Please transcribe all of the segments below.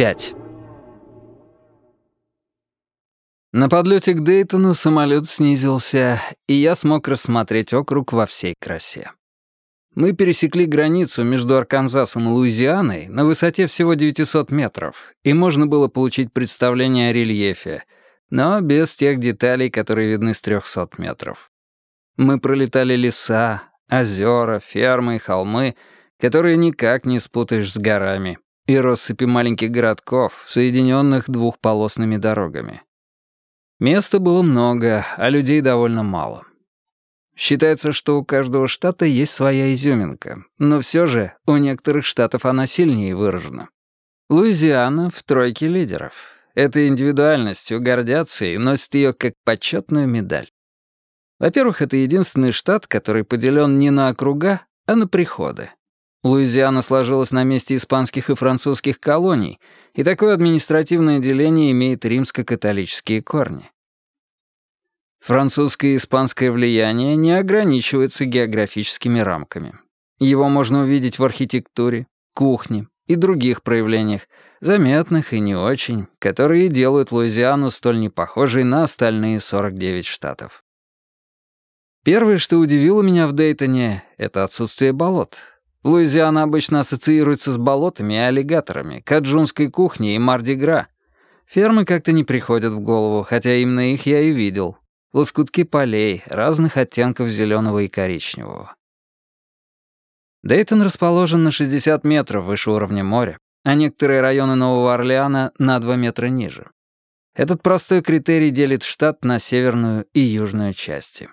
5. На подлете к Дейтону самолет снизился, и я смог рассмотреть округ во всей красе. Мы пересекли границу между Арканзасом и Луизианой на высоте всего 900 метров, и можно было получить представление о рельефе, но без тех деталей, которые видны с 300 метров. Мы пролетали леса, озера, фермы и холмы, которые никак не спутаешь с горами, и россыпи маленьких городков, соединенных двухполосными дорогами. Места было много, а людей довольно мало. Считается, что у каждого штата есть своя изюминка, но все же у некоторых штатов она сильнее выражена. Луизиана в тройке лидеров. Этой индивидуальностью гордятся и носят ее как почетную медаль. Во-первых, это единственный штат, который поделен не на округа, а на приходы. Луизиана сложилась на месте испанских и французских колоний, и такое административное деление имеет римско-католические корни. Французское и испанское влияние не ограничивается географическими рамками. Его можно увидеть в архитектуре, кухне и других проявлениях, заметных и не очень, которые делают Луизиану столь непохожей на остальные 49 штатов. Первое, что удивило меня в Дейтоне, это отсутствие болот. Луизиана обычно ассоциируется с болотами и аллигаторами, каджунской кухней и мардигра. Фермы как-то не приходят в голову, хотя именно их я и видел. Лоскутки полей, разных оттенков зеленого и коричневого. Дейтон расположен на 60 метров выше уровня моря, а некоторые районы Нового Орлеана на 2 метра ниже. Этот простой критерий делит штат на северную и южную части.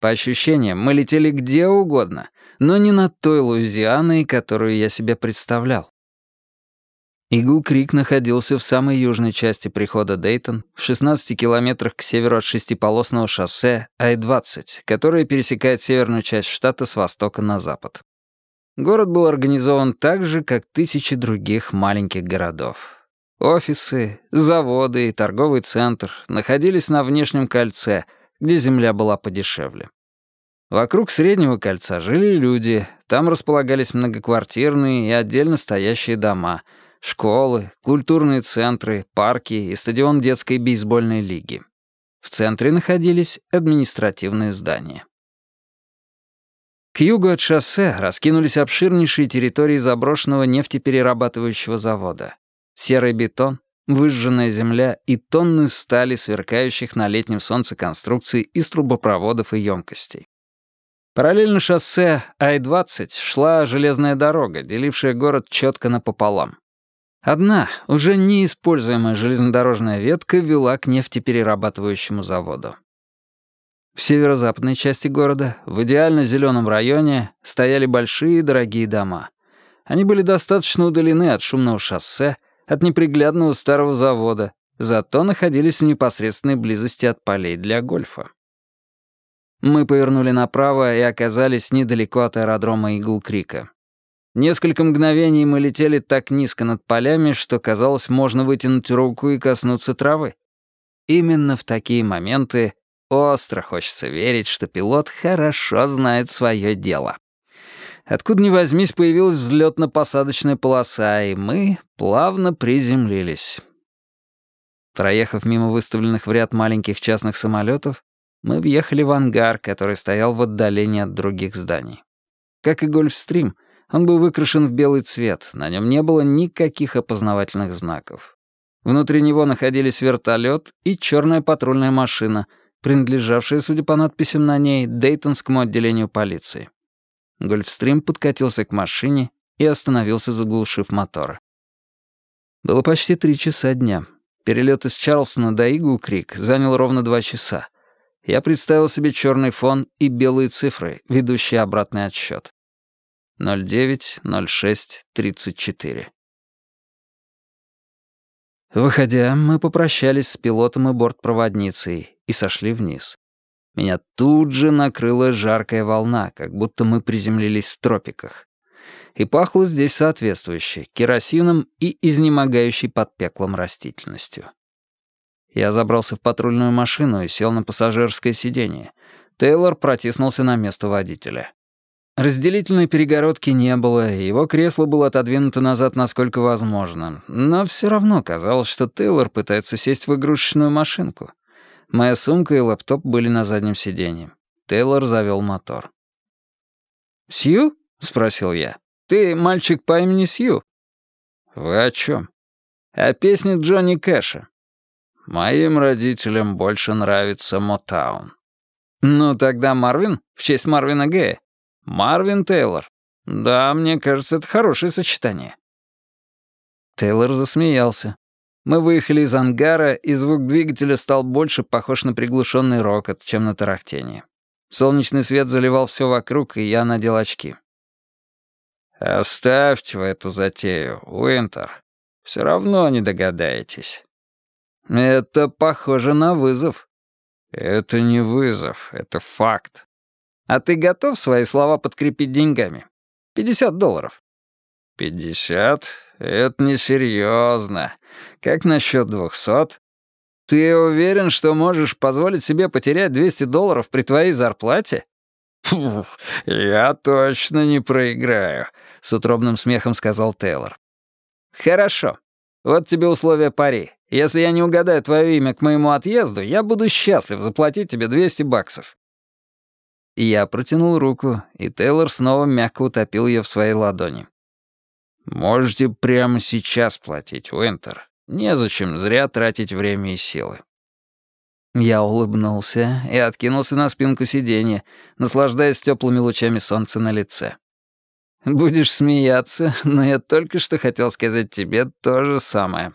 По ощущениям, мы летели где угодно, но не над той Луизианой, которую я себе представлял. Игл-Крик находился в самой южной части прихода Дейтон, в 16 километрах к северу от шестиполосного шоссе Ай-20, которое пересекает северную часть штата с востока на запад. Город был организован так же, как тысячи других маленьких городов. Офисы, заводы и торговый центр находились на внешнем кольце, где земля была подешевле. Вокруг Среднего кольца жили люди, там располагались многоквартирные и отдельно стоящие дома — школы, культурные центры, парки и стадион детской бейсбольной лиги. В центре находились административные здания. К югу от шоссе раскинулись обширнейшие территории заброшенного нефтеперерабатывающего завода. Серый бетон, выжженная земля и тонны стали, сверкающих на летнем солнце конструкций из трубопроводов и емкостей. Параллельно шоссе Ай-20 шла железная дорога, делившая город четко напополам. Одна, уже неиспользуемая железнодорожная ветка вела к нефтеперерабатывающему заводу. В северо-западной части города, в идеально зеленом районе, стояли большие дорогие дома. Они были достаточно удалены от шумного шоссе, от неприглядного старого завода, зато находились в непосредственной близости от полей для гольфа. Мы повернули направо и оказались недалеко от аэродрома Игл-Крика. Несколько мгновений мы летели так низко над полями, что, казалось, можно вытянуть руку и коснуться травы. Именно в такие моменты остро хочется верить, что пилот хорошо знает свое дело. Откуда ни возьмись, появилась взлетно-посадочная полоса, и мы плавно приземлились. Проехав мимо выставленных в ряд маленьких частных самолетов, мы въехали в ангар, который стоял в отдалении от других зданий. Как и Гольфстрим — он был выкрашен в белый цвет, на нем не было никаких опознавательных знаков. Внутри него находились вертолет и черная патрульная машина, принадлежавшая, судя по надписям на ней, Дейтонскому отделению полиции. Гольфстрим подкатился к машине и остановился, заглушив мотор. Было почти три часа дня. Перелет из Чарльстона до Игл-Крик занял ровно два часа. Я представил себе черный фон и белые цифры, ведущие обратный отсчет. 09-06-34. Выходя, мы попрощались с пилотом и бортпроводницей и сошли вниз. Меня тут же накрыла жаркая волна, как будто мы приземлились в тропиках. И пахло здесь соответствующе, керосином и изнемогающей под пеклом растительностью. Я забрался в патрульную машину и сел на пассажирское сиденье. Тейлор протиснулся на место водителя. Разделительной перегородки не было, его кресло было отодвинуто назад насколько возможно. Но все равно казалось, что Тейлор пытается сесть в игрушечную машинку. Моя сумка и лэптоп были на заднем сиденье. Тейлор завел мотор. «Сью?» — спросил я. «Ты мальчик по имени Сью?» «Вы о чем?» «О песне Джонни Кэша». «Моим родителям больше нравится Мотаун». «Ну тогда Марвин, в честь Марвина Гэя». «Марвин Тейлор. Да, мне кажется, это хорошее сочетание». Тейлор засмеялся. Мы выехали из ангара, и звук двигателя стал больше похож на приглушенный рокот, чем на тарахтение. Солнечный свет заливал все вокруг, и я надел очки. «Оставьте вы эту затею, Уинтер. Все равно не догадаетесь». «Это похоже на вызов». «Это не вызов, это факт. А ты готов свои слова подкрепить деньгами? 50 долларов». «Пятьдесят? Это несерьезно. Как насчет двухсот?» «Ты уверен, что можешь позволить себе потерять 200 долларов при твоей зарплате?» «Фу, я точно не проиграю», — с утробным смехом сказал Тейлор. «Хорошо. Вот тебе условия пари. Если я не угадаю твое имя к моему отъезду, я буду счастлив заплатить тебе 200 баксов. Я протянул руку, и Тейлор снова мягко утопил ее в своей ладони. «Можете прямо сейчас платить, Уинтер. Незачем зря тратить время и силы». Я улыбнулся и откинулся на спинку сиденья, наслаждаясь теплыми лучами солнца на лице. «Будешь смеяться, но я только что хотел сказать тебе то же самое».